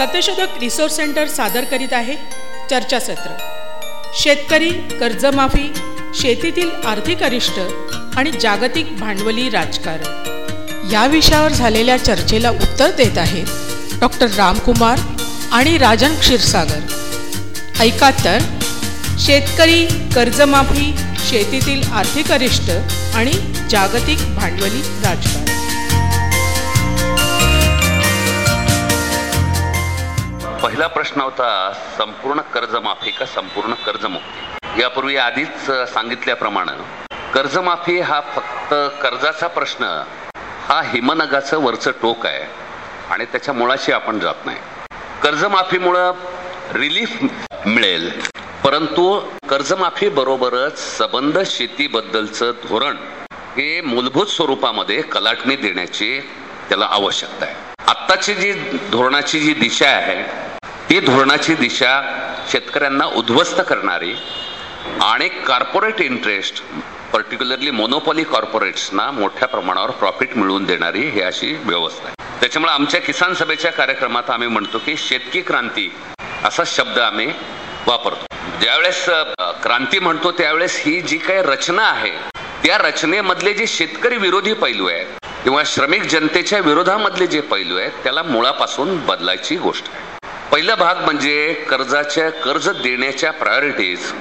Satyashodhak resource centre सादर करीत आहे चर्चासत्र. शेतकरी कर्जमाफी शेतीतील आर्थिक अरिष्ट आणि जागतिक भांडवली राजकारण. या विषयावर झालेल्या चर्चेला उत्तर देत आहेत डॉक्टर रामकुमार आणि राजन क्षीरसागर. ऐका तर शेतकरी कर्जमाफी शेतीतील आर्थिक अरिष्ट आणि जागतिक भांडवली राजकारण. पहिला प्रश्न होता संपूर्ण कर्जमाफी का संपूर्ण कर्जमुक्ती? यापूर्वी आधीच सांगितल्याप्रमाणे कर्जमाफी हा फक्त कर्जाचा प्रश्न हा हिमनगाचं वरचं टोक आहे आणि त्याच्या मुळाशी आपण जात नाही. कर्जमाफीमुळं रिलीफ मिळेल परंतु कर्जमाफी बरोबरच सबंध शेतीबद्दलचं धोरण हे मूलभूत स्वरूपामध्ये कलाटणी देण्याची त्याला आवश्यकता आहे. आत्ताची जी धोरणाची जी दिशा आहे ती धोरणाची दिशा शेतकऱ्यांना उद्ध्वस्त करणारी आणि कॉर्पोरेट इंटरेस्ट पर्टिक्युलरली मोनोपॉली कॉर्पोरेट्सना मोठ्या प्रमाणावर प्रॉफिट मिळवून देणारी ही अशी व्यवस्था आहे. त्याच्यामुळे आमच्या किसान सभेच्या कार्यक्रमात आम्ही म्हणतो की शेतकी क्रांती असा शब्द आम्ही वापरतो. ज्यावेळेस क्रांती म्हणतो त्यावेळेस ही जी काही रचना आहे त्या रचनेमधले जे शेतकरी विरोधी पैलू आहेत किंवा श्रमिक जनतेच्या विरोधामधले जे पैलू आहेत त्याला मुळापासून बदलायची गोष्ट आहे. पहिला भाग म्हणजे कर्जाच्या कर्ज देण्याच्या प्रायोरिटीज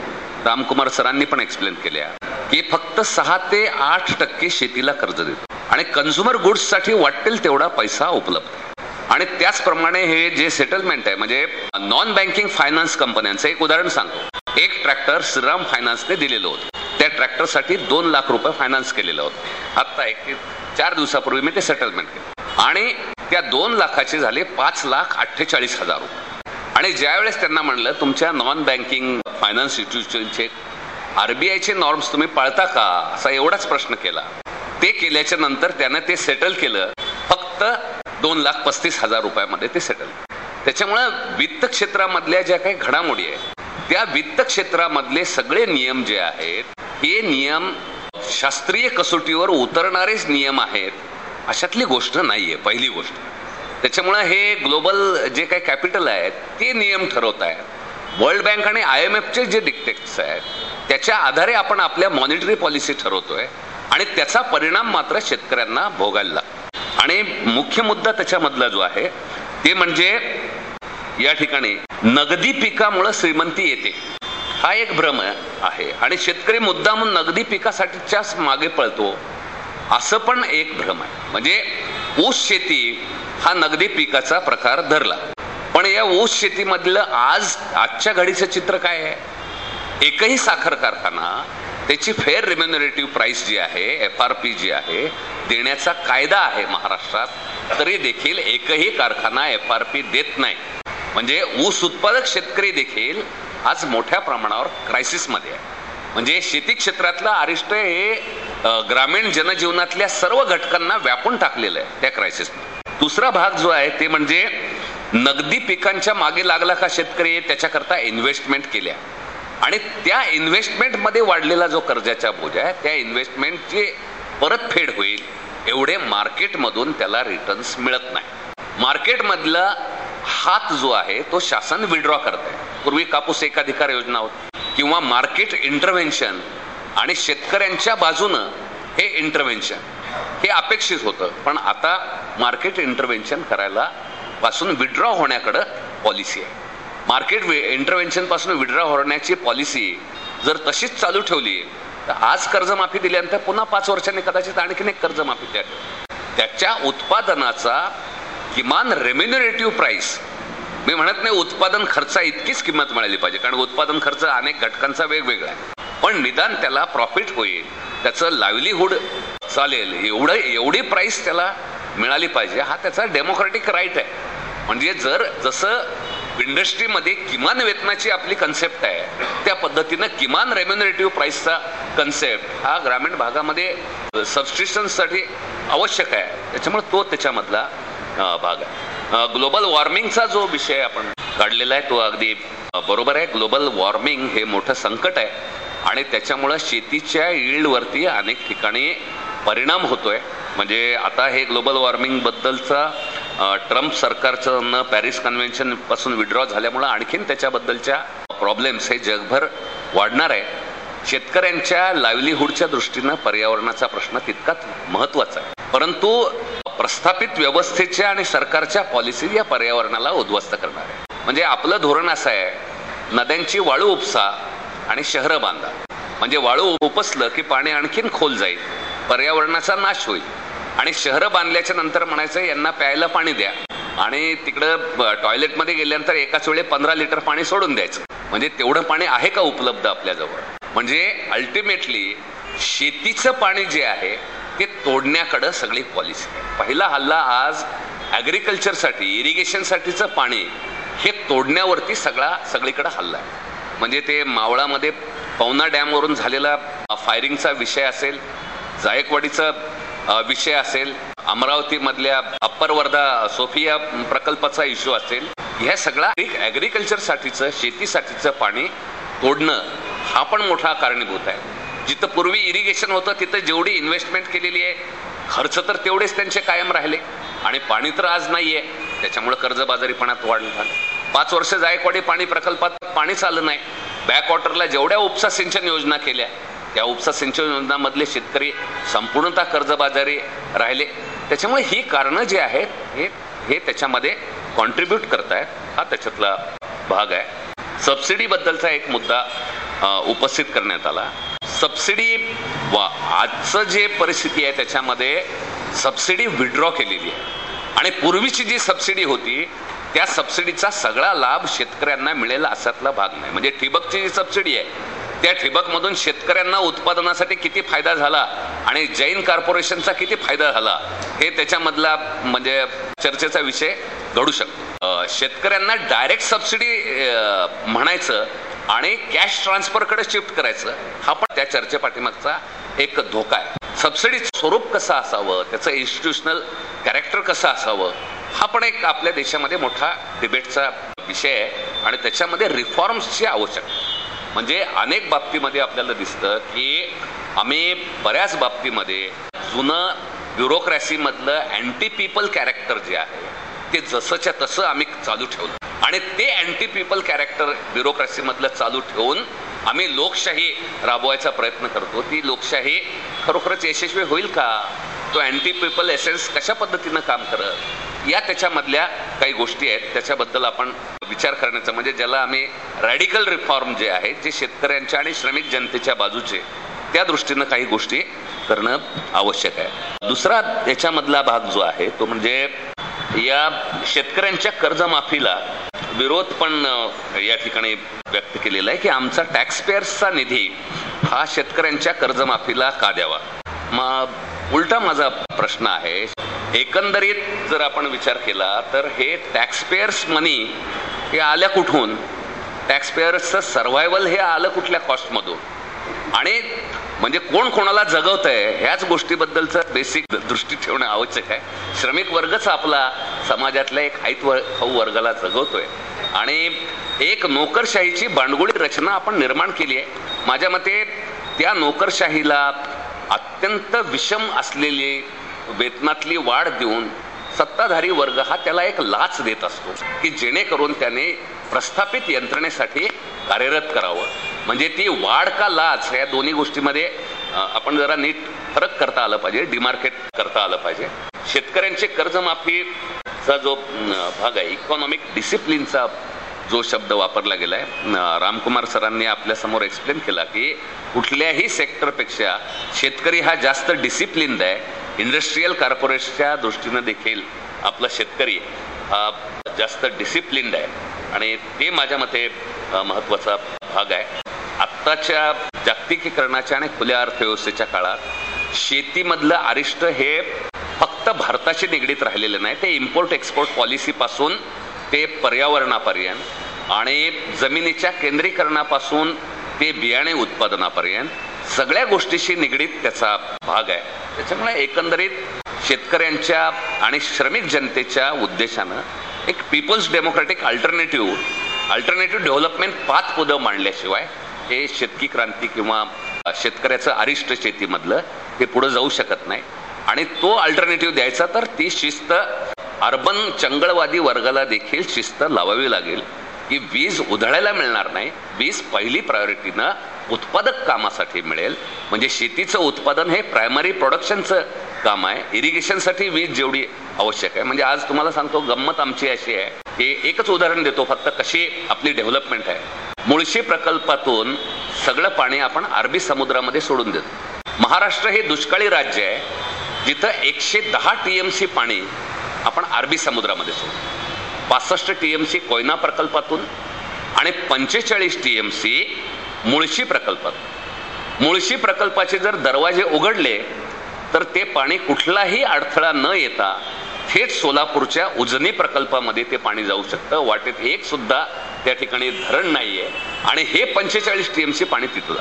रामकुमार सरांनी पण एक्सप्लेन केल्या. की फक्त सहा ते आठ टक्के शेतीला कर्ज देतो. आणि कन्झ्युमर गुड्ससाठी वाटेल तेवढा पैसा उपलब्ध. आणि त्याचप्रमाणे हे जे सेटलमेंट आहे म्हणजे नॉन बँकिंग फायनान्स कंपन्यांचं एक उदाहरण सांगतो. एक ट्रॅक्टर श्रीराम फायनान्सने दिलेलं होतं. त्या ट्रॅक्टरसाठी दोन लाख रुपये फायनान्स केलेलं होतं. आत्ता एक चार दिवसापूर्वी मी ते सेटलमेंट केलं. आणि त्या दोन लाखाचे झाले पाच लाख अठ्ठेचाळीस हजार रुपये. आणि ज्यावेळेस त्यांना म्हणलं तुमच्या नॉन बँकिंग फायनान्स इन्स्टिट्यूशनचे आरबीआयचे नॉर्म्स तुम्ही पाळता का? असा एवढाच प्रश्न केला. ते केल्याच्यानंतर त्यानं ते सेटल केलं. फक्त दोन लाख पस्तीस हजार रुपयामध्ये ते सेटल त्याच्यामुळं वित्त क्षेत्रामधल्या ज्या काही घडामोडी आहेत त्या वित्त क्षेत्रामधले सगळे नियम जे आहेत हे नियम शास्त्रीय कसोटीवर उतरणारेच नियम आहेत. अशातली गोष्ट नाहीये पहिली गोष्ट. त्याच्यामुळे हे ग्लोबल जे काही कॅपिटल आहेत ते नियम ठरवत आहेत. वर्ल्ड बँक आणि आय एम एफचे जे डिक्टेक्ट्स आहेत त्याच्या आधारे आपण आपल्या मॉनिटरी पॉलिसी ठरवतोय आणि त्याचा परिणाम मात्र शेतकऱ्यांना भोगायला लागतो. आणि मुख्य मुद्दा त्याच्यामधला जो आहे ते म्हणजे या ठिकाणी नगदी पिकामुळे श्रीमंती येते. हा एक भ्रम आहे. आणि शेतकरी मुद्दाम नगदी पिकासाठीच्याच मागे पळतो असं पण एक भ्रम आहे. म्हणजे ऊस शेती हा नगदी पिकाचा प्रकार धरला. पण या ऊस शेतीमधलं आज आजच्या घडीचं चित्र काय आहे? एकही साखर कारखाना त्याची फेअर रेम्युनरेटिव्ह प्राइस जी आहे एफ आर पी जी आहे देण्याचा कायदा आहे महाराष्ट्रात तरी देखील एकही कारखाना एफ आर पी देत नाही. म्हणजे ऊस उत्पादक शेतकरी देखील आज मोठ्या प्रमाणावर क्रायसिसमध्ये आहे. म्हणजे शेती क्षेत्रातलं अरिष्ट हे ग्रामीण जनजीवनातल्या सर्व घटकांना व्यापून टाकलेलं आहे त्या क्रायसिस दुसरा भाग जो आहे ते म्हणजे नगदी पिकांच्या मागे लागला का शेतकरी त्याच्याकरता इन्व्हेस्टमेंट केल्या. आणि त्या इन्व्हेस्टमेंटमध्ये वाढलेला जो कर्जाचा बोज आहे त्या इन्व्हेस्टमेंटची परतफेड होईल एवढे मार्केटमधून त्याला रिटर्न्स मिळत नाही. मार्केटमधला हात जो आहे तो शासन विड्रॉ करत आहे पूर्वी कापूस एकाधिकार योजना होती. किंवा मार्केट इंटरव्हेन्शन आणि शेतकऱ्यांच्या बाजूनं हे इंटरव्हेन्शन हे अपेक्षित होतं. पण आता मार्केट इंटरव्हेन्शन करायला पासून विड्रॉ होण्याकडं पॉलिसी आहे. मार्केट इंटरव्हेन्शनपासून विड्रॉ होण्याची पॉलिसी जर तशीच चालू ठेवली तर आज कर्जमाफी दिल्यानंतर पुन्हा पाच वर्षांनी कदाचित आणखीन एक कर्जमाफी द्या. त्याच्या उत्पादनाचा किमान रेम्युनरेटिव्ह प्राईस मी म्हणत नाही उत्पादन खर्चा इतकीच किंमत मिळाली पाहिजे कारण उत्पादन खर्च अनेक घटकांचा वेगवेगळा आहे. पण निदान त्याला प्रॉफिट होईल. त्याचं लाईव्हलीहूड चालेल. एवढं एवढी प्राईस त्याला मिळाली पाहिजे. हा त्याचा डेमोक्रॅटिक राईट आहे. म्हणजे जर जसं इंडस्ट्रीमध्ये किमान वेतनाची आपली कन्सेप्ट आहे त्या पद्धतीनं किमान रेम्युनरेटिव्ह प्राईसचा कन्सेप्ट हा ग्रामीण भागामध्ये सबस्टिशनसाठी आवश्यक आहे. त्याच्यामुळे तो त्याच्यामधला भाग आहे. ग्लोबल वॉर्मिंगचा जो विषय आपण काढलेला आहे तो अगदी बरोबर आहे. ग्लोबल वॉर्मिंग हे मोठं संकट आहे. आणि त्याच्यामुळं शेतीच्या यील्डवरती अनेक ठिकाणी परिणाम होतोय. म्हणजे आता हे ग्लोबल वॉर्मिंगबद्दलचा ट्रम्प सरकारचं पॅरिस कन्व्हेन्शनपासून विड्रॉ झाल्यामुळं आणखीन त्याच्याबद्दलच्या प्रॉब्लेम्स हे जगभर वाढणार आहे. शेतकऱ्यांच्या लाईव्हलीहूडच्या दृष्टीनं पर्यावरणाचा प्रश्न तितकाच महत्त्वाचा आहे. परंतु प्रस्थापित व्यवस्थेच्या आणि सरकारच्या पॉलिसी या पर्यावरणाला उद्ध्वस्त करणार आहे. म्हणजे आपलं धोरण असं आहे नद्यांची वाळू उपसा आणि शहरं बांधा. म्हणजे वाळू उपसलं की पाणी आणखीन खोल जाईल पर्यावरणाचा नाश होईल. आणि शहरं बांधल्याच्या नंतर म्हणायचं यांना प्यायला पाणी द्या. आणि तिकडं टॉयलेटमध्ये गेल्यानंतर एकाच वेळी पंधरा लिटर पाणी सोडून द्यायचं. म्हणजे तेवढं पाणी आहे का उपलब्ध आपल्याजवळ? म्हणजे अल्टिमेटली शेतीचं पाणी जे आहे ते तोडण्याकडं सगळी पॉलिसी पहिला हल्ला आज ॲग्रिकल्चरसाठी इरिगेशनसाठीचं पाणी हे तोडण्यावरती सगळा सगळीकडं हल्ला आहे. म्हणजे ते मावळामध्ये पवना डॅमवरून झालेला फायरिंगचा विषय असेल जायकवाडीचा विषय असेल अमरावतीमधल्या अप्पर वर्धा सोफिया प्रकल्पाचा इश्यू असेल ह्या सगळा ॲग्रिकल्चरसाठीचं शेतीसाठीचं पाणी तोडणं हा पण मोठा कारणीभूत आहे. जिथं पूर्वी इरिगेशन होतं तिथं जेवढी इन्व्हेस्टमेंट केलेली आहे खर्च तर तेवढेच त्यांचे कायम राहिले. आणि पाणी तर आज नाही आहे त्याच्यामुळं कर्जबाजारीपणात वाढ झाली. पाच वर्ष जायकवाडी पाणी प्रकल्पात पाणीच आलं नाही. बॅकवॉटरला जेवढ्या उपसा सिंचन योजना केल्या त्या उपसा सिंचन योजनामधले शेतकरी संपूर्णतः कर्जबाजारी राहिले. त्याच्यामुळे ही कारणं जी आहेत हे हे त्याच्यामध्ये कॉन्ट्रीब्यूट करतायत. हा त्याच्यातला भाग आहे. सबसिडीबद्दलचा एक मुद्दा उपस्थित करण्यात आला. सबसिडी वा आजचं जे परिस्थिती आहे त्याच्यामध्ये सबसिडी विड्रॉ केलेली आहे. आणि पूर्वीची जी सबसिडी होती त्या सबसिडीचा सगळा लाभ शेतकऱ्यांना मिळेल असातला भाग नाही. म्हणजे ठिबकची जी सबसिडी आहे त्या ठिबकमधून शेतकऱ्यांना उत्पादनासाठी किती फायदा झाला आणि जैन कॉर्पोरेशनचा किती फायदा झाला हे त्याच्यामधला म्हणजे चर्चेचा विषय घडू शकतो. शेतकऱ्यांना डायरेक्ट सबसिडी म्हणायचं आणि कॅश ट्रान्सफरकडे शिफ्ट करायचं हा पण त्या चर्चेपाठीमागचा एक धोका आहे. सबसिडीचं स्वरूप कसं असावं त्याचं इन्स्टिट्युशनल कॅरेक्टर कसं असावं हा पण एक आपल्या देशामध्ये मोठा डिबेटचा विषय आहे आणि त्याच्यामध्ये रिफॉर्म्सची आवश्यकता म्हणजे अनेक बाबतीमध्ये आपल्याला दिसतं की आम्ही बऱ्याच बाबतीमध्ये जुनं ब्युरोक्रॅसीमधलं अँटी पीपल कॅरेक्टर जे आहे ते जसंच्या तसं आम्ही चालू ठेवलं. आणि ते अँटी पीपल कॅरेक्टर ब्युरोक्रॅसीमधलं चालू ठेवून आम्ही लोकशाही राबवायचा प्रयत्न करतो. ती लोकशाही खरोखरच यशस्वी होईल का? तो अँटी पीपल एसेन्स कशा पद्धतीनं काम करत? या त्याच्यामधल्या काही गोष्टी आहेत. त्याच्याबद्दल आपण विचार करण्याचा म्हणजे ज्याला आम्ही रॅडिकल रिफॉर्म जे आहेत जे शेतकऱ्यांच्या आणि श्रमिक जनतेच्या बाजूचे त्या दृष्टीनं काही गोष्टी करणं आवश्यक आहे. दुसरा याच्यामधला भाग जो आहे तो म्हणजे या शेतकऱ्यांच्या कर्जमाफीला विरोध पण या ठिकाणी व्यक्त केलेला आहे की आमचा टॅक्सपेअर्सचा निधी हा शेतकऱ्यांच्या कर्जमाफीला का द्यावा? मग उलटा माझा प्रश्न आहे एकंदरीत जर आपण विचार केला तर हे टॅक्सपेयर्स मनी हे आल्या कुठून? टॅक्सपेयर्सचं सर्व्हायवल हे आलं कुठल्या कॉस्टमधून आणि म्हणजे कोण कोणाला जगवत आहे ह्याच गोष्टीबद्दलचं बेसिक दृष्टी ठेवणं आवश्यक आहे. श्रमिक वर्गच आपला समाजातल्या एक हाईत खाऊ वर्गाला जगवतोय. आणि एक नोकरशाहीची भांडगुळी रचना आपण निर्माण केली आहे. माझ्या मते त्या नोकरशाहीला अत्यंत विषम असलेली वेतनातली वाढ देऊन सत्ताधारी वर्ग हा त्याला एक लाच देत असतो की जेणेकरून त्याने प्रस्थापित यंत्रणेसाठी कार्यरत करावं. म्हणजे ती वाढ का लाच या दोन्ही गोष्टीमध्ये आपण जरा नीट फरक करता आलं पाहिजे डिमार्केट करता आलं पाहिजे. शेतकऱ्यांचे कर्जमाफीचा जो भाग आहे इकॉनॉमिक डिसिप्लिनचा जो शब्द वापरला गेलाय रामकुमार सरांनी आपल्यासमोर एक्सप्लेन केला की कुठल्याही सेक्टरपेक्षा शेतकरी हा जास्त डिसिप्लिन आहे. इंडस्ट्रीयल कॉर्पोरेशनच्या दृष्टीनं देखील आपला शेतकरी हा जास्त डिसिप्लिन्ड आहे. आणि ते माझ्या मते महत्त्वाचा भाग आहे. आत्ताच्या जागतिकीकरणाच्या आणि खुल्या अर्थव्यवस्थेच्या काळात शेतीमधलं अरिष्ट हे फक्त भारताशी निगडीत राहिलेलं नाही ते इम्पोर्ट एक्सपोर्ट पॉलिसीपासून ते पर्यावरणापर्यंत आणि जमिनीच्या केंद्रीकरणापासून ते बियाणे उत्पादनापर्यंत सगळ्या गोष्टीशी निगडीत त्याचा भाग आहे. त्याच्यामुळे एकंदरीत शेतकऱ्यांच्या आणि श्रमिक जनतेच्या उद्देशानं एक people's democratic alternative alternative development पाच पुढं मांडल्याशिवाय हे शेतकी क्रांती किंवा शेतकऱ्याचं अरिष्ट शेतीमधलं हे पुढं जाऊ शकत नाही. आणि तो अल्टरनेटिव्ह द्यायचा तर ती शिस्त अर्बन चंगळवादी वर्गाला देखील शिस्त लावावी लागेल की वीज उधळायला मिळणार नाही. वीज पहिली प्रायोरिटीनं उत्पादक कामासाठी मिळेल. म्हणजे शेतीचं उत्पादन हे प्रायमरी प्रोडक्शनचं काम आहे. इरिगेशनसाठी वीज जेवढी आवश्यक आहे. म्हणजे आज तुम्हाला सांगतो गंमत आमची अशी आहे की एकच उदाहरण देतो. फक्त कशी आपली डेव्हलपमेंट आहे. मुळशी प्रकल्पातून सगळं पाणी आपण अरबी समुद्रामध्ये सोडून देतो. महाराष्ट्र हे दुष्काळी राज्य आहे. जिथं एकशे दहा टी एम सी पाणी आपण अरबी समुद्रामध्ये सोडू. पासष्ट टी एम सी कोयना प्रकल्पातून आणि पंचेचाळीस टी एम सी मुळशी प्रकल्पात मुळशी प्रकल्पाचे जर दरवाजे उघडले तर ते पाणी कुठलाही अडथळा न येता थेट सोलापूरच्या उजनी प्रकल्पामध्ये ते पाणी जाऊ शकतं. वाटेत एक सुद्धा त्या ठिकाणी धरण नाहीये. आणि हे पंचेचाळीस टी एम सी पाणी तिथं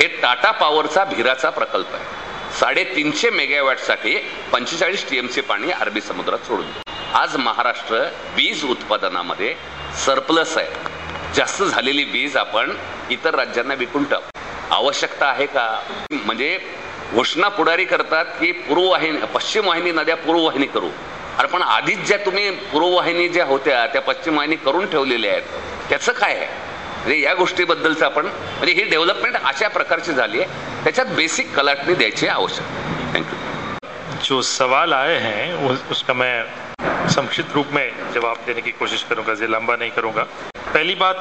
हे टाटा पॉवरचा भिराचा प्रकल्प आहे. साडेतीनशे मेगावॅटसाठी पंचेचाळीस टी एम सी पाणी अरबी समुद्रात सोडून आज महाराष्ट्र वीज उत्पादनामध्ये सरप्लस आहे. जास्त झालेली वीज आपण इतर राज्यांना विकून टाक. आवश्यकता आहे का? म्हणजे घोषणा पुढारी करतात की पूर्ववाहिनी पश्चिम वाहिनी नद्या पूर्ववाहिनी करू. अरे पण आधीच ज्या तुम्ही पूर्ववाहिनी ज्या होत्या त्या पश्चिम वाहिनी करून ठेवलेल्या आहेत त्याचं काय आहे? म्हणजे या गोष्टीबद्दलचं आपण, म्हणजे ही डेव्हलपमेंट अशा प्रकारची झाली आहे. त्याच्यात बेसिक कलाटणी द्यायची आवश्यक. थँक्यू जो सवाल आए हैं उसका मैं संक्षिप्त रूप में जवाब देने की कोशिश करूँगा जे लंबा नहीं करूँगा। पहली बात,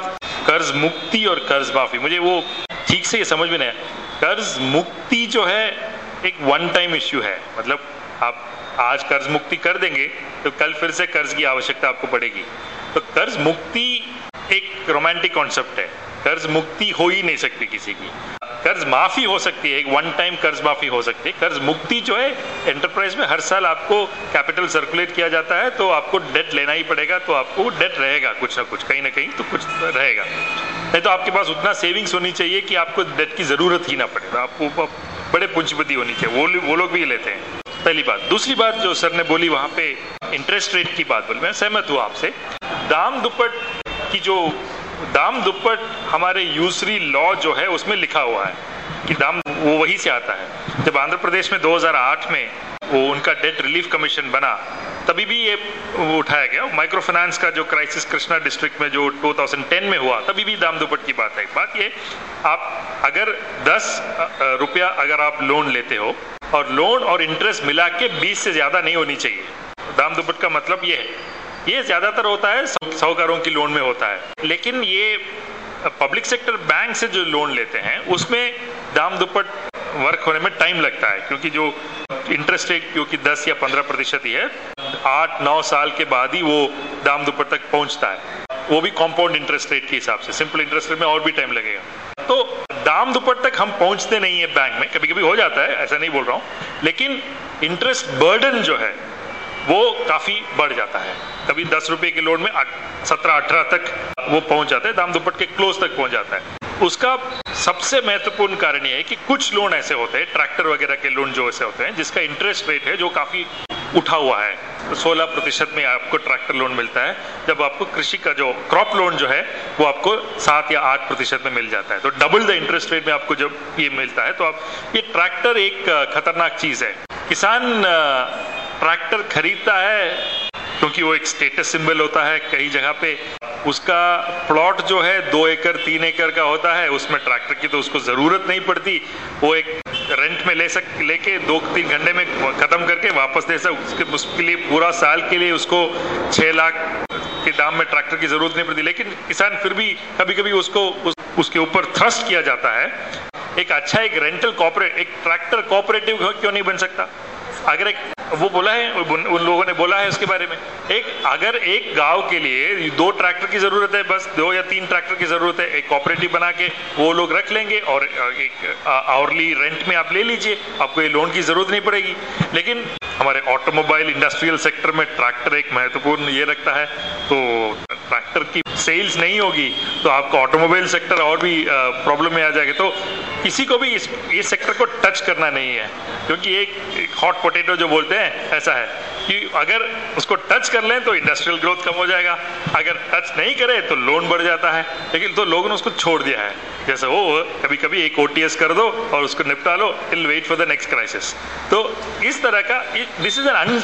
कर्ज मुक्ति और कर्ज माफ़ी। मुझे वो ठीक से ये समझ में नहीं आया। कर्ज मुक्ति जो है, एक वन टाइम इश्यू है। मतलब आप आज कर्ज मुक्ति कर देंगे तो कल फिर से कर्ज की आवश्यकता आपको पड़ेगी। तो कर्ज मुक्ति एक रोमांटिक कॉन्सेप्ट है। कर्ज मुक्ति हो ही नहीं सकती किसी की। कर्ज माफ़ी हो सकती है, एक वन टाइम कर्ज माफ़ी हो सकती है। कर्ज मुक्ति जो है एंटरप्राइज में हर साल आपको कैपिटल सर्कुलेट किया जाता है तो आपको डेट लेना ही पड़ेगा तो आपको डेट रहेगा कुछ ना कुछ, कहीं ना कहीं तो कुछ रहेगा। नहीं तो आपके पास उतना सेविंग्स होनी चाहिए कि आपको डेट की ज़रूरत ही ना पड़े। तो आपको बड़े पूंजीपति होनी चाहिए, वो वो लोग भी लेते हैं। पहली बात। दूसरी बात जो सर ने बोली वहाँ पे इंटरेस्ट रेट की बात बोली, मैं सहमत हूँ आपसे। दाम दुपट की जो दाम दुप्पट हमारे यूसरी लॉ जो है, उसमें लिखा हुआ है कि दाम वो वही से आता है। जब आंध्र प्रदेश में 2008 में वो उनका डेट रिलीफ कमीशन बना, तभी भी ये वो उठाया गया। माइक्रो फाइनेंस का जो क्राइसिस कृष्णा डिस्ट्रिक्ट में जो 2010 में हुआ, तभी भी दाम दुपट की बात है। बात ये, आप अगर 10 रुपया अगर आप लोन लेते हो, और लोन और इंटरेस्ट मिला के 20 से ज़्यादा नहीं होनी चाहिए, दाम दुपट का मतलब ये है। ये ज़्यादातर होता है साहूकारों की लोन में होता है। लेकिन ये पब्लिक सेक्टर बैंक से जो लोन लेते हैं, उसमें दाम दुपट वर्क होने में टाइम लगता है, क्योंकि जो इंटरेस्ट रेट क्योंकि 10 या 15 प्रतिशत ही है, आठ, नौ साल के बाद ही वो दाम दुपट तक पहुँचता है। वो भी कॉम्पाउंड इंटरेस्ट रेट के हिसाब से सिंपल इंटरेस्ट रेट में और भी टाइम लगेगा। तो दाम दुपट तक हम पहुँचते नहीं है बैंक में कभी कभी हो जाता है, ऐसा नहीं बोल रहा हूँ। लेकिन इंटरेस्ट बर्डन जो है वो काफ़ी बढ़ जाता है। कभी दस रुपए के लोन में सत्रह, अठारह तक वो पहुँच जाता है दाम दुपट के क्लोज तक पहुँच जाता है। उसका सबसे महत्वपूर्ण कारण यह है कि कुछ लोन ऐसे होते हैं ट्रैक्टर वगैरह के लोन जो ऐसे होते हैं, जिसका इंटरेस्ट रेट है जो काफ़ी उठा हुआ है। तो 16 प्रतिशत में आपको ट्रैक्टर लोन मिलता है, जब आपको कृषि का जो क्रॉप लोन जो है, वो आपको सात या आठ प्रतिशत में मिल जाता है। तो डबल द इंटरेस्ट रेट में आपको जब ये मिलता है तो आप, ये ट्रैक्टर एक, खतरनाक चीज़ है। किसान ट्रैक्टर खरीदता है क्योंकि वो एक स्टेटस सिंबल होता है कई जगह पे उसका प्लॉट जो है दो एकड़ तीन एकड़ का होता है उसमें ट्रैक्टर की तो उसको ज़रूरत नहीं पड़ती। वो एक रेंट में ले सक लेके दो तीन घंटे में ख़त्म करके वापस दे सक उसके उसके लिए पूरा साल के लिए उसको छः लाख के दाम में ट्रैक्टर की ज़रूरत नहीं पड़ती। लेकिन किसान फिर भी कभी कभी उसको उस, उसके ऊपर थ्रस्ट किया जाता है। एक अच्छा एक रेंटल कॉपरेट एक ट्रैक्टर कॉपरेटिव क्यों नहीं बन सकता? अगर एक वो बोला है उन, लोगों ने बोला है उसके बारे में। एक अगर एक गाँव के लिए दो ट्रैक्टर की ज़रूरत है बस दो या तीन ट्रैक्टर की ज़रूरत है एक कॉपरेटिव बना के वो लोग रख लेंगे और एक आवरली रेंट में आप ले लीजिए आपको ये लोन की ज़रूरत नहीं पड़ेगी। लेकिन हमारे ऑटोमोबाइल इंडस्ट्रियल सेक्टर में ट्रैक्टर एक महत्वपूर्ण ये रखता है तो ट्रैक्टर की सेल्स नहीं होगी तो आपका ऑटोमोबाइल सेक्टर और भी प्रॉब्लम में आ जाएगा। तो किसी को भी इस इस सेक्टर को टच करना नहीं है क्योंकि एक हॉट पोटैटो जो बोलते हैं है, ऐसा है। कि अगर उसको टच कर लें तो इंडस्ट्रियल ग्रोथ कम हो जाएगा। अगर टच नहीं करें तो लोन बढ़ जाता है। लेकिन तो लोगों ने उसको छोड़ दिया है। जैसे वो कभी कभी एक ओ कर दो और उसको निपटा लो I'll wait for the next crisis तो इस तरह का this is an uh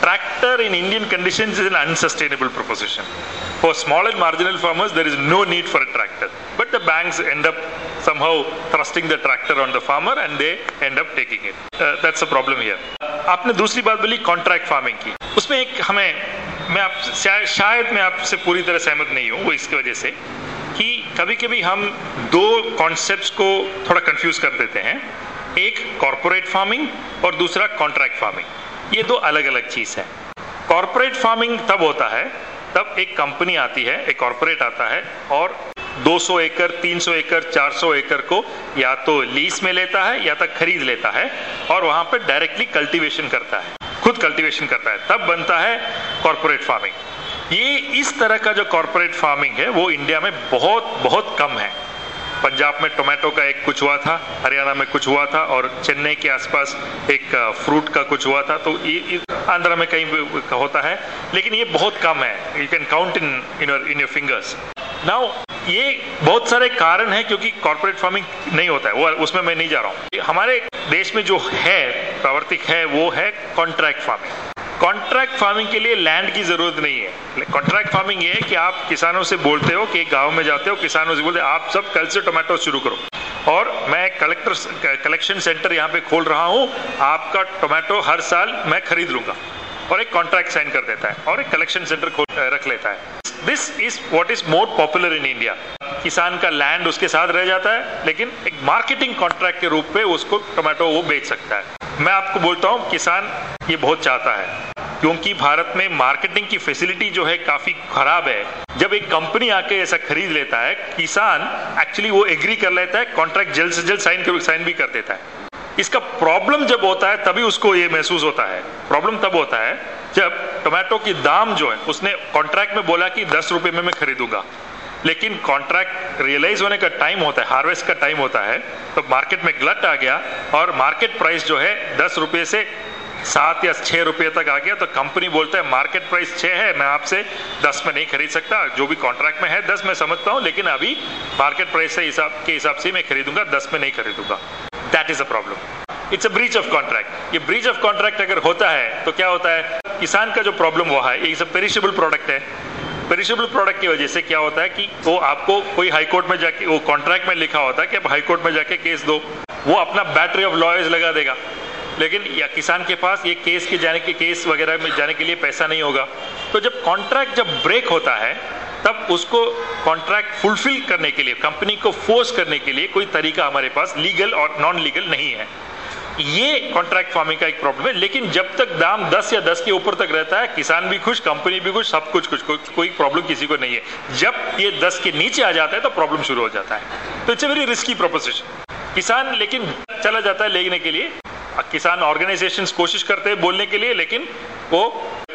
tractor in Indian condition is an unsustainable proposition for small and marginal farmers there is no need for a tractor but the bank end up somehow thrusting the tractor on the farmer and they end up taking it. Uh, that's the problem here. आपने दूसरी बात बोली contract farming की उसमें एक हमें मैं आप शायद मैं आपसे पूरी तरह सहमत नहीं हूँ वो इसकी वजह से कि कभी कभी हम दो कॉन्सेप्ट्स को थोड़ा कंफ्यूज कर देते हैं एक कॉरपोरेट फ़ार्मिंग और दूसरा कॉन्ट्रैक्ट फ़ार्मिंग ये दो अलग अलग चीज़ है कॉरपोरेट फ़ार्मिंग तब होता है तब एक कंपनी आती है एक कॉरपोरेट आता है और 200 एकड़ 300 एकड़ 400 एकड़ को या तो लीज में लेता है या तक खरीद लेता है और वहाँ पर डायरेक्टली कल्टीवेशन करता है, खुद कल्टीवेशन करता है। तब बनता है कॉरपोरेट फ़ार्मिंग। ये इस तरह का जो कॉरपोरेट फ़ार्मिंग है, वो इंडिया में बहुत बहुत कम है। पंजाब में टोमेटो का एक कुछ हुआ था, हरियाणा में कुछ हुआ था और चेन्नई के आसपास एक फ्रूट का कुछ हुआ था तो ये आंध्रा में कहीं होता है, लेकिन ये बहुत कम है। You can count in in in your fingers now ये बहुत सारे कारण हैं क्योंकि कॉर्पोरेट फ़ार्मिंग नहीं होता है। वो उसमें मैं नहीं जा रहा हूँ। हमारे देश में जो है, प्रावर्तिक है, वो है कॉन्ट्रैक्ट फ़ार्मिंग कॉन्ट्रैक्ट फ़ार्मिंग के लिए लैंड की ज़रूरत नहीं है। कॉन्ट्रैक्ट फ़ार्मिंग ये है कि आप किसानों से बोलते हो कि गाँव में जाते हो, किसानों से बोलते हो, आप सब कल से टोमेटो शुरू करो। और मैं कलेक्टर कलेक्शन सेंटर यहाँ पे खोल रहा हूँ। आपका टोमेटो हर साल मैं खरीद लूँगा। और एक कॉन्ट्रैक्ट साइन कर देता है। और एक कलेक्शन सेंटर खोल रख लेता है। This is what is more popular in India किसान का लैंड उसके साथ रह जाता है, लेकिन एक मार्केटिंग कॉन्ट्रैक्ट के रूप में उसको टोमेटो वो बेच सकता है। मैं आपको बोलता हूँ, किसान ये बहुत चाहता है, क्योंकि भारत में मार्केटिंग की फैसिलिटी जो है काफ़ी खराब है। जब एक कंपनी आके ऐसा खरीद लेता है, किसान एक्चुअली वो एग्री कर लेता है कॉन्ट्रैक्ट जल्द से जल्द साइन साइन भी कर देता है। इसका प्रॉब्लम जब होता है, तभी उसको ये महसूस होता है। प्रॉब्लम तब होता है जब टोमेटो की दाम जो है, उसने कॉन्ट्रैक्ट में बोला कि दस रुपए में मैं खरीदूँगा। लेकिन कॉन्ट्रैक्ट रियलाइज़ होने का टाइम होता है हार्वेस्ट का टाइम होता है तो मार्केट में ग्लट आ गया और मार्केट प्राइस जो है दस रुपए से सात या छह रुपए तक आ गया। तो कंपनी बोलता है मार्केट प्राइस छह है, मैं आपसे दस में नहीं खरीद सकता। जो भी कॉन्ट्रैक्ट में है, दस मैं समझता हूँ, लेकिन अभी मार्केट प्राइस से हिसाब के हिसाब से मैं खरीदूँगा, दस में नहीं खरीदूँगा। That is a problem it's a breach of contract ये ब्रीच ऑफ़ कॉन्ट्रैक्ट अगर होता है तो क्या होता है? किसान का जो प्रॉब्लम हुआ है, ये सब पेरिशेबल प्रोडक्ट है। पेरिशेबल प्रोडक्ट की वजह से क्या होता है कि वो आपको कोई हाई कोर्ट में जाके, वो कॉन्ट्रैक्ट में लिखा होता है कि आप हाई कोर्ट में जाके केस दो। वो अपना बैटरी ऑफ़ लॉयर्स लगा देगा। लेकिन या किसान के पास ये केस के जाने के केस वगैरह में जाने के लिए पैसा नहीं होगा। तो जब कॉन्ट्रैक्ट जब ब्रेक होता है, तब उसको कॉन्ट्रैक्ट फुलफिल करने के लिए कंपनी को फोर्स करने के लिए कोई तरीका हमारे पास लीगल और नॉन लीगल नहीं है। ये कॉन्ट्रैक्ट फ़ार्मिंग का एक प्रॉब्लम है, लेकिन जब तक दाम 10 या 10 के ऊपर तक रहता है, किसान भी खुश कंपनी भी खुश, सब कुछ कुछ कोई प्रॉब्लम किसी को नहीं है। जब ये 10 के नीचे आ जाता है तो प्रॉब्लम शुरू हो जाता है। तो इट्स वेरी रिस्की प्रोपोजिशन किसान लेकिन चला जाता है लेने के लिए। किसान ऑर्गेनाइजेशन कोशिश करते हैं बोलने के लिए, लेकिन वो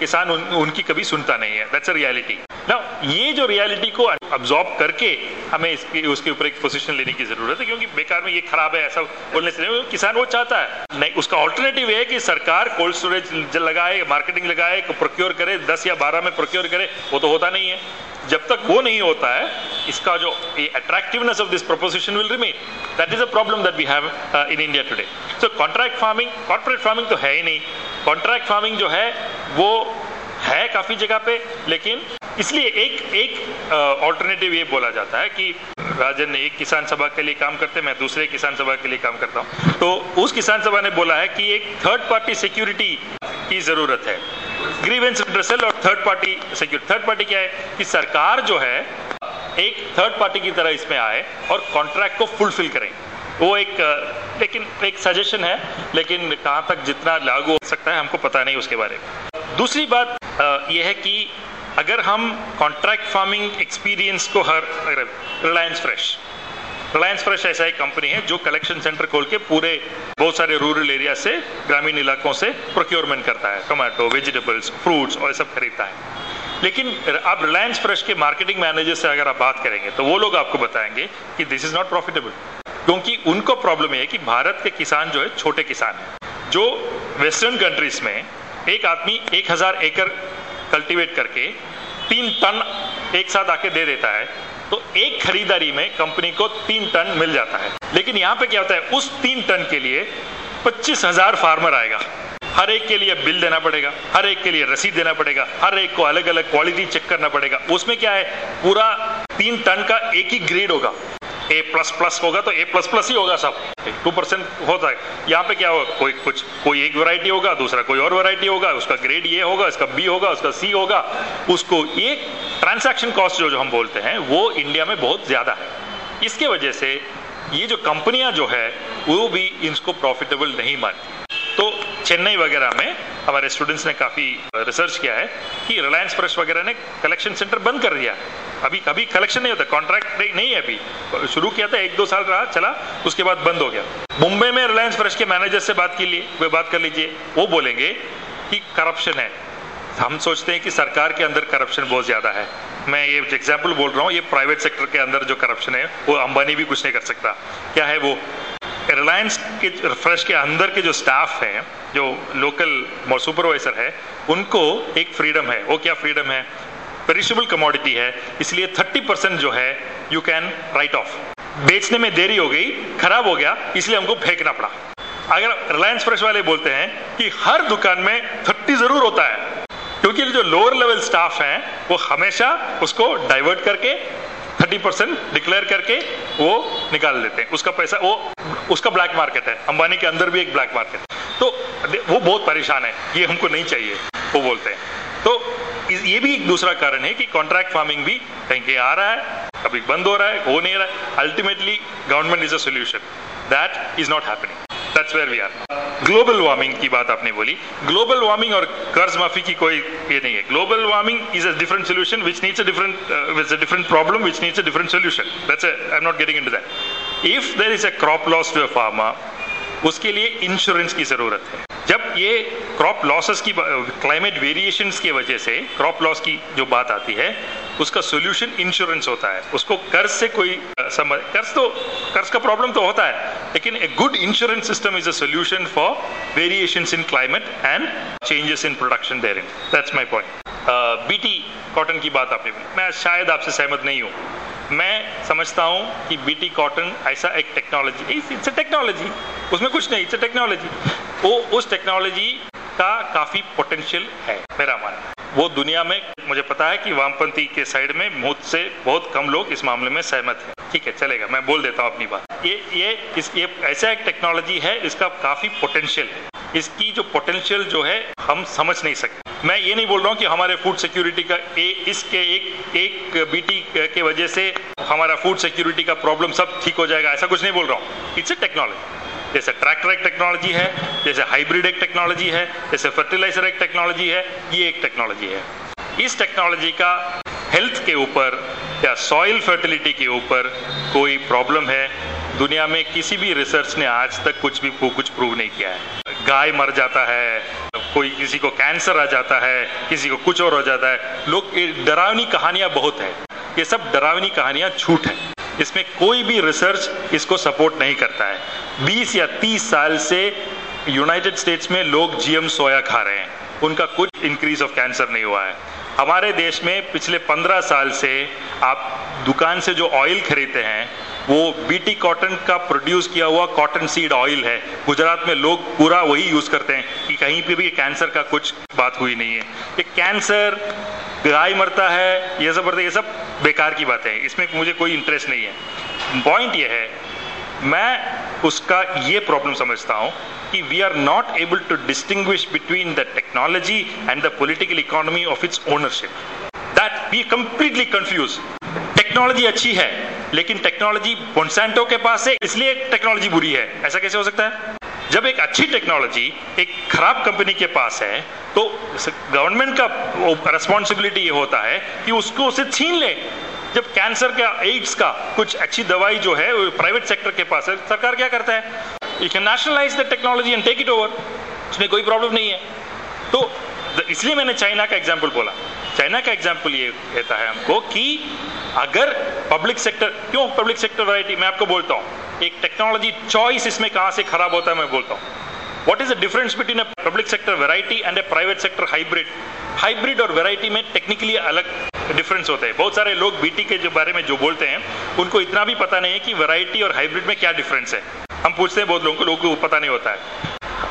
किसान उन, उनकी कभी सुनता नहीं है। दैट्स अ रियलिटी ना ये जो रियलिटी को अब्जॉर्ब करके हमें इसके उसके ऊपर एक पोजीशन लेने की ज़रूरत है क्योंकि बेकार में ये खराब है ऐसा बोलने से नहीं किसान वो चाहता है। नहीं उसका ऑल्टरनेटिव है कि सरकार कोल्ड स्टोरेज लगाए मार्केटिंग लगाए प्रोक्योर करे दस या बारह में प्रोक्योर करे वो तो होता नहीं है। जब तक वो नहीं होता है, इसका जो attractiveness of this proposition will remain that is a problem that we have in India today so contract farming corporate farming तो है ही नहीं. कॉन्ट्रैक्ट फ़ार्मिंग जो है, वो है काफ़ी जगह पे, लेकिन इसलिए एक एक ऑल्टरनेटिव ये बोला जाता है कि राजन ने एक किसान सभा के लिए काम करते, मैं दूसरे किसान सभा के लिए काम करता हूँ. तो उस किसान सभा ने बोला है कि एक थर्ड पार्टी सिक्योरिटी की ज़रूरत है. ग्रीवेंस रिड्रेसल और third party security third party क्या है? कि सरकार जो है, एक थर्ड पार्टी की तरह इसमें आए और कॉन्ट्रैक्ट को फुलफिल करें। वो एक, लेकिन एक सजेशन है, लेकिन कहाँ तक जितना लागू हो सकता है हमको पता नहीं उसके बारे में। दूसरी बात यह है कि अगर हम कॉन्ट्रैक्ट फ़ार्मिंग एक्सपीरियंस को हर रिलायंस फ्रेश रिलायंस फ्रेश ऐसा एक कंपनी है जो कलेक्शन सेंटर खोल के पूरे बहुत सारे रूरल एरिया से, ग्रामीण इलाकों से प्रोक्योरमेंट करता है। टोमेटो वेजिटेबल्स फ्रूट्स और सब खरीदता है। लेकिन अब रिलायंस फ्रेश के मार्केटिंग मैनेजर से अगर आप बात करेंगे तो वो लोग आपको बताएँगे कि दिस इज़ नॉट प्रॉफिटेबल क्योंकि उनको प्रॉब्लम है कि भारत के किसान जो है, छोटे किसान है। जो वेस्टर्न कंट्रीज़ में एक आदमी एक हज़ार एकड़ कल्टीवेट करके तीन टन एक साथ आके दे देता है तो एक खरीदारी में कंपनी को तीन टन मिल जाता है। लेकिन यहाँ पे क्या होता है, उस तीन टन के लिए पच्चीस हज़ार फार्मर आएगा। हर एक के लिए बिल देना पड़ेगा, हर एक के लिए रसीद देना पड़ेगा, हर एक को अलग अलग क्वालिटी चेक करना पड़ेगा। उसमें क्या है, पूरा तीन टन का एक ही ग्रेड होगा। ए प्लस प्लस होगा तो ए प्लस प्लस ही होगा सब। टू परसेंट होता है यहाँ पे क्या होगा कोई कुछ, कोई एक वैरायटी होगा, दूसरा कोई और वैरायटी होगा, उसका ग्रेड ए होगा, उसका बी होगा, उसका सी होगा। उसको एक ट्रांसैक्शन कॉस्ट जो जो हम बोलते हैं, वो इंडिया में बहुत ज़्यादा है। इसके वजह से ये जो कंपनियाँ जो है, वो भी इसको प्रॉफिटेबल नहीं मानती। तो चेन्नई वगैरह में हमारे स्टूडेंट्स ने काफ़ी रिसर्च किया है कि रिलायंस फ्रेश वगैरह ने कलेक्शन सेंटर बंद कर दिया। अभी अभी कलेक्शन नहीं होता कॉन्ट्रैक्ट नहीं है अभी। शुरू किया था, एक दो साल रहा, चला, उसके बाद बंद हो गया। मुंबई में रिलायंस फ्रेश के मैनेजर से बात की लिए, वे बात कर लीजिए, वो बोलेंगे कि करप्शन है। हम सोचते हैं कि सरकार के अंदर करप्शन बहुत ज़्यादा है। मैं ये एग्ज़ाम्पल बोल रहा हूँ, ये प्राइवेट सेक्टर के अंदर जो करप्शन है, वो अंबानी भी कुछ नहीं कर सकता। क्या है वो? रिलायंस के फ्रेश के अंदर के जो स्टाफ हैं, जो लोकल सुपरवाइजर है, उनको एक फ्रीडम है। वो क्या फ्रीडम है? पेरिशेबल कमोडिटी है। इसलिए 30 परसेंट जो है यू कैन राइट ऑफ़ बेचने में देरी हो गई, खराब हो गया, इसलिए हमको फेंकना पड़ा। अगर रिलायंस फ्रेश वाले बोलते हैं कि हर दुकान में 30 ज़रूर होता है क्योंकि जो लोअर लेवल स्टाफ हैं, वो हमेशा उसको डाइवर्ट करके थर्टी परसेंट डिक्लेयर करके वो निकाल लेते हैं। उसका पैसा, वो, उसका ब्लैक मार्केट है। अंबानी के अंदर भी एक ब्लैक मार्केट तो वो बहुत परेशान है। ये हमको नहीं चाहिए, वो बोलते हैं। तो ये भी एक दूसरा कारण है कि कॉन्ट्रैक्ट फ़ार्मिंग भी कहीं आ रहा है कभी बंद हो रहा है, हो नहीं रहा है। Ultimately government is a solution that is not happening that's where we are global warming की बात आपने बोली। ग्लोबल वार्मिंग और कर्ज माफ़ी की कोई ये नहीं है। Global warming is a different solution which needs a different which a different problem which needs a different solution that's I am not getting into that if there is a crop loss to a farmer उसके लिए insurance की ज़रूरत है। जब ये crop losses की climate variations की वजह से क्रॉप लॉस की जो बात आती है उसका सोल्यूशन इंश्योरेंस होता है। उसको कर्ज से कोई समझ कर्ज तो कर्ज का प्रॉब्लम तो होता है, लेकिन a good insurance system is a solution for variations in climate and changes in production there in that's my point BT cotton की बात आपने मैं शायद आपसे सहमत नहीं हूँ। मैं समझता हूँ कि बीटी कॉटन ऐसा एक टेक्नोलॉजी इट्स अ टेक्नोलॉजी उसमें कुछ नहीं इट्स अ टेक्नोलॉजी वो, उस टेक्नोलॉजी का काफ़ी पोटेंशियल है, मेरा मानना। वो दुनिया में मुझे पता है कि वामपंथी के साइड में मुझ से बहुत कम लोग इस मामले में सहमत हैं। ठीक है चलेगा मैं बोल देता हूँ अपनी बात। ये ये इस ये ऐसा एक टेक्नोलॉजी है इसका काफ़ी पोटेंशियल है। इसकी जो पोटेंशियल जो है हम समझ नहीं सकते। मैं ये नहीं बोल रहा हूँ कि हमारे फ़ूड सिक्योरिटी का ए, इसके एक एक बीटी के वजह से हमारा फ़ूड सिक्योरिटी का प्रॉब्लम सब ठीक हो जाएगा ऐसा कुछ नहीं बोल रहा हूँ। इट्स ए टेक्नोलॉजी जैसे ट्रैक्टर एक टेक्नोलॉजी है, जैसे हाइब्रिड एक टेक्नोलॉजी है, जैसे फर्टिलाइज़र एक टेक्नोलॉजी है, ये एक टेक्नोलॉजी है। इस टेक्नोलॉजी का हेल्थ के ऊपर या सॉइल फर्टिलिटी के ऊपर कोई प्रॉब्लम है? दुनिया में किसी भी रिसर्च ने आज तक कुछ भी कुछ प्रूव नहीं किया है। गाय मर जाता है, कोई किसी को कैंसर आ जाता है, किसी को कुछ और हो जाता है। लोग डरावनी कहानियाँ बहुत है। ये सब डरावनी कहानियाँ झूठ है। इसमें कोई भी रिसर्च इसको सपोर्ट नहीं करता है। 20 या 30 साल से यूनाइटेड स्टेट्स में लोग जीएम सोया खा रहे हैं। उनका कुछ इंक्रीज ऑफ़ कैंसर नहीं हुआ है। हमारे देश में पिछले 15 साल से आप दुकान से जो ऑयल खरीदते हैं वो बीटी कॉटन का प्रोड्यूस किया हुआ कॉटन सीड ऑयल है। गुजरात में लोग पूरा वही यूज़ करते हैं कि कहीं पे भी कैंसर का कुछ बात हुई नहीं है। ये कैंसर गाय मरता है, ये सब मरता है, ये सब बेकार की बात है। इसमें मुझे कोई इंटरेस्ट नहीं है। पॉइंट ये है, मैं उसका ये प्रॉब्लम समझता हूँ कि we are not able to distinguish between the technology and the political economy of its ownership that we completely confuse technology अच्छी है, लेकिन टेक्नोलॉजी मोन्सेंटो के पास है, इसलिए टेक्नोलॉजी बुरी है। ऐसा कैसे हो सकता है? जब एक अच्छी टेक्नोलॉजी एक खराब कंपनी के पास है तो गवर्नमेंट का रेस्पॉन्सिबिलिटी ये होता है कि उसको उसे छीन ले। जब कैंसर का एड्स का कुछ अच्छी दवाई जो है प्राइवेट सेक्टर के पास है, सरकार क्या करता है? You can nationalise the technology and take it over उसमें कोई प्रॉब्लम नहीं है। तो इसलिए मैंने चाइना का एग्ज़ाम्पल बोला। चाइना का एग्ज़ाम्पल ये कहता है हमको कि अगर पब्लिक सेक्टर क्यों पब्लिक सेक्टर वैरायटी मैं आपको बोलता हूँ। एक टेक्नोलॉजी चॉइस इसमें कहाँ से खराब होता है मैं बोलता हूँ। What is the difference between a public sector variety and a private sector hybrid hybrid और वैरायटी में टेक्निकली अलग डिफरेंस होते हैं। बहुत सारे लोग बीटी के जो बारे में जो बोलते हैं, उनको इतना भी पता नहीं है कि वैरायटी और हाइब्रिड में क्या डिफरेंस है। हम पूछते हैं बहुत लोगों को लोगों को पता नहीं होता है।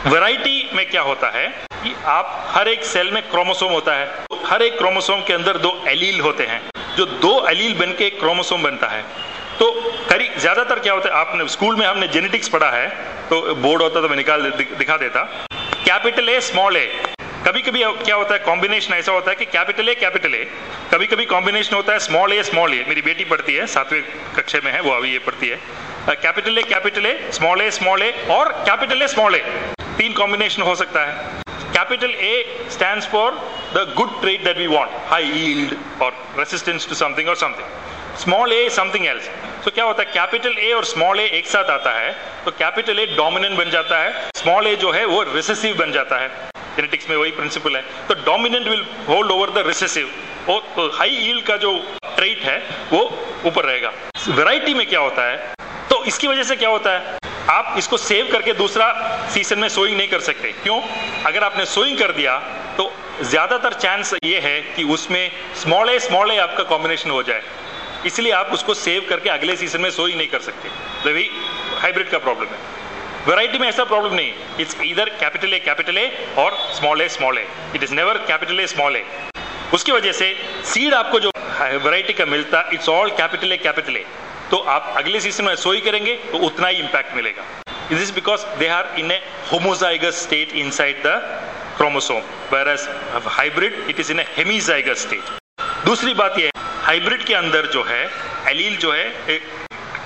वैरायटी में क्या होता है? कि आप हर एक सेल में क्रोमोसोम होता है। हर एक क्रोमोसोम के अंदर दो एलील होते हैं। जो दो एलील बन के एक क्रोमोसोम बनता है। तो करीब ज़्यादातर क्या होता है, आपने स्कूल में हमने जेनेटिक्स पढ़ा है तो बोर्ड होता तो मैं निकाल दिखा देता। कैपिटल ए स्मॉल ए कभी कभी क्या होता है कॉम्बिनेशन ऐसा होता है कि कैपिटल ए कैपिटल ए कभी कभी कॉम्बिनेशन होता है स्मॉल ए स्मॉल ए मेरी बेटी पढ़ती है, सातवें कक्षे में है, वो अभी ये पढ़ती है। Capital A capital A small A small A और कैपिटल ए स्मॉल ए तीन कॉम्बिनेशन हो सकता है। Capital A stand for the good trait that we want high yield और रेसिस्टेंस टू समथिंग और something small A something else तो क्या होता है? कैपिटल ए और स्मॉल ए एक साथ आता है तो कैपिटल ए डोमिनेंट बन जाता है। स्मॉल ए जो है, वो रिसेसिव बन जाता है। जेनेटिक्स में वही प्रिंसिपल है। तो dominant will hold over the recessive तो हाई ईल्ड का जो ट्रेट है, वो ऊपर रहेगा। वैरायटी में क्या होता है? तो इसकी वजह से क्या होता है? आप इसको सेव करके दूसरा सीज़न में सोइंग नहीं कर सकते। क्यों? अगर आपने सोइंग कर दिया तो ज़्यादातर चांस ये है कि उसमें स्मॉल ए स्मॉल ए आपका कॉम्बिनेशन हो जाए। इसलिए आप उसको सेव करके अगले सीज़न में सोइंग नहीं कर सकते। तभी हाइब्रिड का प्रॉब्लम है। वैरायटी में ऐसा प्रॉब्लम नहीं इट्स इधर कैपिटल ए कैपिटल ए और small A small A it is never capital A small A उसकी वजह से सीड आपको जो वैरायटी का मिलता it's all capital A capital A तो आप अगले सीज़न में सोई करेंगे तो उतना ही इंपैक्ट मिलेगा। Is because they are in a homozygous state inside chromosome whereas hybrid it is in a hemizygous state दूसरी बात यह है हाइब्रिड के अंदर जो है एलील जो है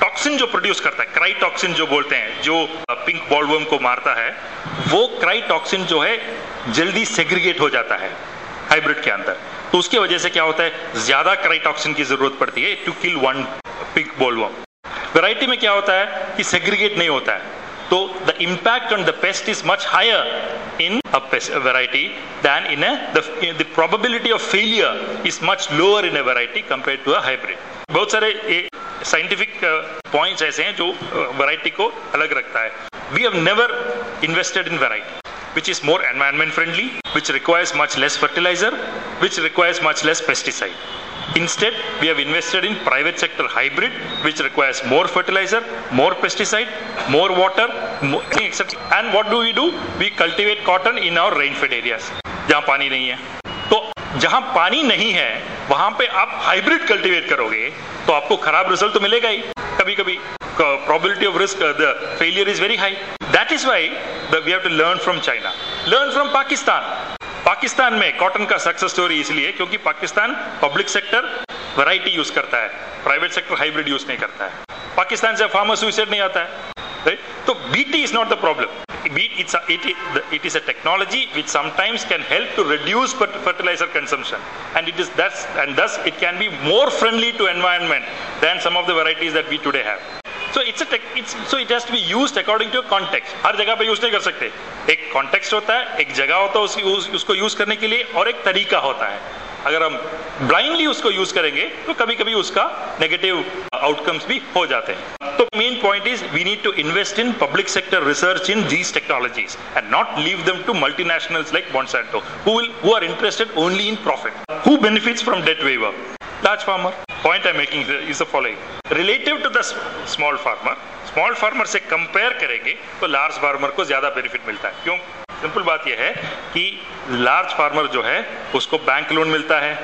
टॉक्सिन जो प्रोड्यूस करता है क्राई टॉक्सिन जो बोलते हैं, जो पिंक बॉलवर्म को मारता है, वो क्राई टॉक्सिन जो है, जल्दी सेग्रीगेट हो जाता है हाइब्रिड के अंदर। तो उसकी वजह से क्या होता है, ज़्यादा क्राई टॉक्सिन की ज़रूरत पड़ती है to kill one pink bollworm variety में क्या होता है कि सेग्रीगेट नहीं होता है। तो the impact on the pest is much higher in a variety than in a the probability of failure is much lower in a variety compare to a hybrid बहुत सारे साइंटिफिक पॉइंट्स ऐसे हैं जो variety को अलग रखता है। We have never invested in variety which is more environment friendly which requires much less fertiliser which requires much less pesticide Instead, we have invested in private sector hybrid, which requires more fertilizer, more pesticide, more water, etc. And what do we do? We cultivate cotton in our rain-fed areas. जहाँ पानी नहीं है तो जहाँ पानी नहीं है वहाँ पे आप हाइब्रिड कल्टीवेट करोगे तो आपको खराब रिज़ल्ट तो मिलेगा ही कभी कभी probability of risk uh, the failure is very high that is why we have to learn from china learn from pakistan Pakistan में कॉटन का सक्सेस स्टोरी इसलिए क्योंकि Pakistan public sector variety use करता है प्राइवेट सेक्टर हाइब्रिड यूज़ नहीं करता है। पाकिस्तान से फार्मर सुइसाइड नहीं आता है। तो BT is not the problem it's a, it, it is a technology which sometimes can help to reduce fertilizer consumption and it is that's and thus it can be more friendly to environment than some of the varieties that we today have so it's it's so it has to be used according to context हर जगह पे use नहीं कर सकते एक context होता है एक जगह होता है उस, उसको यूज़ करने के लिए और एक तरीका होता है अगर हम ब्लाइंडली उसको यूज़ करेंगे तो कभी कभी उसका नेगेटिव आउटकम्स भी हो जाते हैं तो main point is we need to invest in public sector research in these technologies and not leave them to multinationals like Monsanto, who will, who are interested only in profit. Who benefits from debt waiver? Large farmer. Point i'm making is the following. Relative to the small farmer small farmer से compare करेंगे तो large farmer को ज़्यादा benefit मिलता है. क्यों? Simple बात यह है कि लार्ज फार्मर जो है, उसको बैंक लोन मिलता है.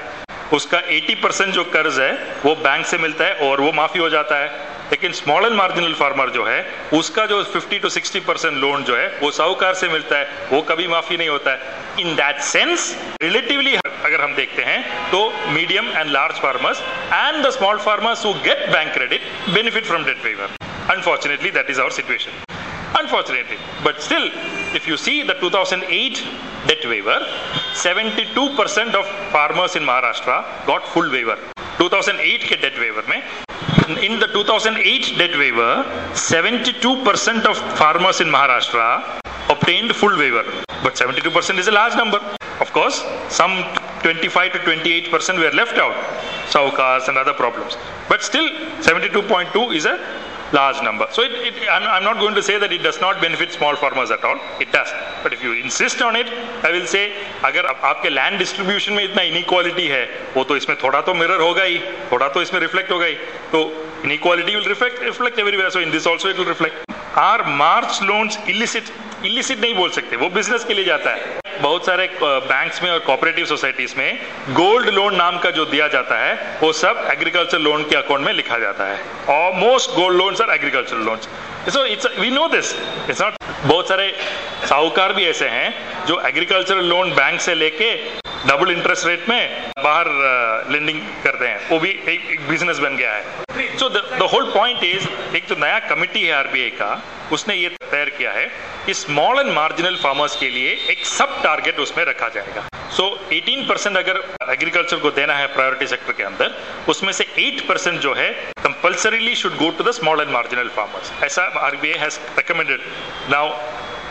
उसका 80 परसेंट जो कर्ज है, वो बैंक से मिलता है और वो माफ़ी हो जाता है. लेकिन स्मॉल एंड मार्जिनल फार्मर जो है उसका जो 50 टू 60 परसेंट लोन जो है वो साहूकार से मिलता है वो कभी माफ़ी नहीं होता है इन दैट सेंस रिलेटिवली अगर हम देखते हैं तो medium and large farmers and the small farmers who get bank credit benefit from debt waiver unfortunately that is our situation unfortunately. But still, if you see the 2008 debt waiver, 72% of farmers in Maharashtra got full waiver. 2008 के debt waiver में in the 2008 debt waiver, 72% of farmers in Maharashtra obtained full waiver. But 72% is a large number. Of course, some 25 to 28% were left out, Saukars and other problems. But still, 72.2 is a large number. So it, it, I'm, I'm, not going to say that it does not benefit small farmers at all. It does. But if you insist on it, I will say अगर आपके land distribution में इतना inequality है वो तो इसमें थोड़ा तो मिरर होगा ही थोड़ा तो इसमें रिफ्लेक्ट होगा ही तो inequality will reflect reflect everywhere so in this also it will reflect are march loans illicit illicit नहीं बोल सकते वो बिज़नेस के लिए जाता है। बहुत सारे बैंक्स में और कोऑपरेटिव सोसाइटीज में गोल्ड लोन नाम का जो दिया जाता है वो सब एग्रीकल्चर लोन के अकाउंट में लिखा जाता है। और most gold loans are agriculture loans so it's we know this it's not बहुत सारे साहूकार भी ऐसे हैं जो एग्रीकल्चर लोन बैंक से लेके डबल इंटरेस्ट रेट में बाहर लेंडिंग करते हैं। वो भी एक, एक बिज़नेस बन गया है। So the whole point is एक जो नया कमिटी है आरबीआई का उसने ये तैयार किया है। कि स्मॉल एंड मार्जिनल फार्मर्स के लिए एक सब टारगेट उसमें रखा जाएगा। सो so, 18 परसेंट अगर एग्रीकल्चर को देना है प्रायोरिटी सेक्टर के अंदर उसमें से 8 परसेंट जो है compulsorily should go to the small and marginal farmers ऐसा आरबीआई हैज़ रिकमेंडेड नाउ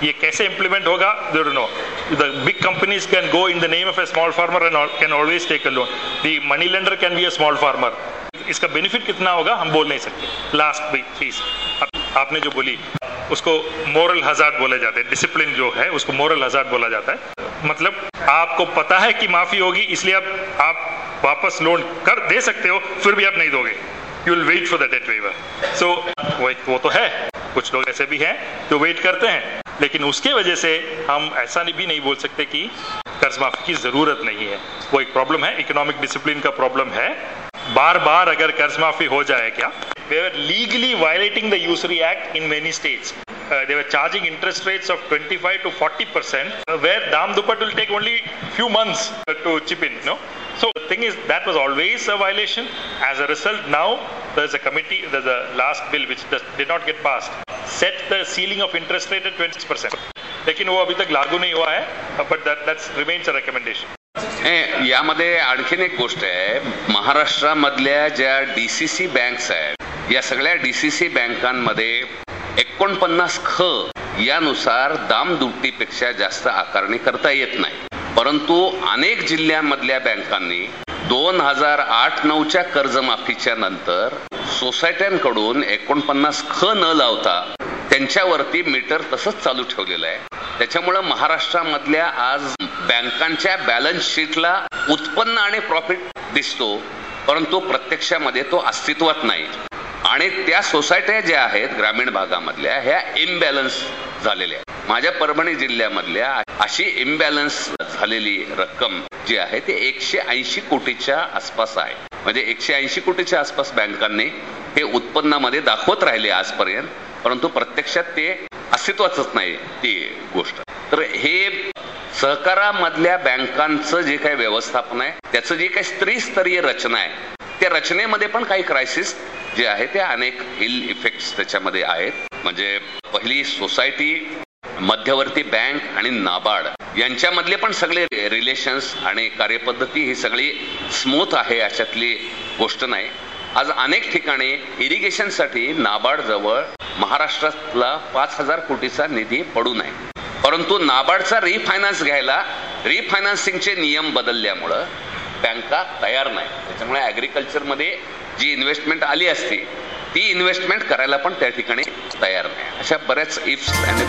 ये कैसे इंप्लीमेंट होगा? They know the big companies can go in the name of a small farmer and can always take a loan the money lender can be a small farmer इसका benefit कितना होगा? हम बोल नहीं सकते। लास्ट चीज़ आपने जो बोली उसको मोरल हजार्ड बोले जाते हैं। डिसिप्लिन जो है, उसको मोरल हजार्ड बोला जाता है। मतलब आपको पता है कि माफ़ी होगी, इसलिए आप आप वापस लोन कर दे सकते हो, फिर भी आप नहीं दोगे। You will wait for the debt waiver so वो तो है। कुछ लोग ऐसे भी हैं जो वेट करते हैं। लेकिन उसके वजह से हम ऐसा भी नहीं बोल सकते कि कर्ज माफ़ी की ज़रूरत नहीं है। वो एक प्रॉब्लम है इकोनॉमिक डिसिप्लिन का प्रॉब्लम है। बार बार अगर कर्ज माफ़ी हो जाए क्या they were legally violating the usury act in many states uh, they were charging interest rates of 25 to 40 percent uh, where dam dupat will take only few months uh, to chip in no so the thing is that was always a violation as a result now there's a committee there's a last bill which does, did not get passed set the ceiling of interest rate at 20 percent लेकिन वो अभी तक लागू नहीं हुआ है but that that's remains a recommendation यामध्ये आणखीन एक गोष्ट आहे. महाराष्ट्रामधल्या ज्या डी सी सी बँक्स आहेत या सगळ्या डी सी सी बँकांमध्ये एकोणपन्नास ख यानुसार दाम दुपटीपेक्षा जास्त आकारणी करता येत नाही. परंतु अनेक जिल्ह्यांमधल्या बँकांनी दोन हजार आठ नऊच्या कर्जमाफीच्या नंतर सोसायट्यांकडून एकोणपन्नास ख न लावता त्यांच्यावरती मीटर तसंच चालू ठेवलेलं आहे. त्याच्यामुळं महाराष्ट्रामधल्या आज बँकांच्या बॅलन्स शीटला उत्पन्न आणि प्रॉफिट दिसतो परंतु प्रत्यक्षामध्ये तो अस्तित्वात नाही. आणि त्या सोसायट्या ज्या आहेत ग्रामीण भागामधल्या ह्या इम्बॅलन्स झालेल्या आहेत. माझ्या परभणी जिल्ह्यामधल्या अशी इम्बॅलन्स झालेली रक्कम जी आहे ती एकशे ऐंशी कोटीच्या आसपास आहे. म्हणजे एकशे ऐंशी कोटीच्या आसपास बँकांनी हे उत्पन्नामध्ये दाखवत राहिले आजपर्यंत. परंतु प्रत्यक्षात ते अस्तित्वाचच नाही ती गोष्ट. तर हे सहकारामधल्या बँकांचं जे काही व्यवस्थापन आहे त्याचं जे काही त्रिस्तरीय रचना आहे त्या रचनेमध्ये पण काही क्रायसिस जे आहे ते अनेक इल इफेक्ट त्याच्यामध्ये आहेत. म्हणजे पहिली सोसायटी मध्यवर्ती बँक आणि नाबार्ड यांच्यामधले पण सगळे रिलेशन्स आणि कार्यपद्धती ही सगळी स्मूथ आहे अशातली गोष्ट नाही. आज अनेक ठिकाणी इरिगेशनसाठी नाबार्ड जवळ महाराष्ट्रातला पाच हजार कोटीचा निधी पडू नये. परंतु नाबार्डचा रिफायनान्स घ्यायला रिफायनान्सिंगचे नियम बदलल्यामुळं बँका तयार नाही. त्याच्यामुळे ॲग्रिकल्चरमध्ये जी इन्व्हेस्टमेंट आली असती ती इन्व्हेस्टमेंट करायला पण त्या ठिकाणी तयार नाही. अशा बऱ्याच इफ्स आणि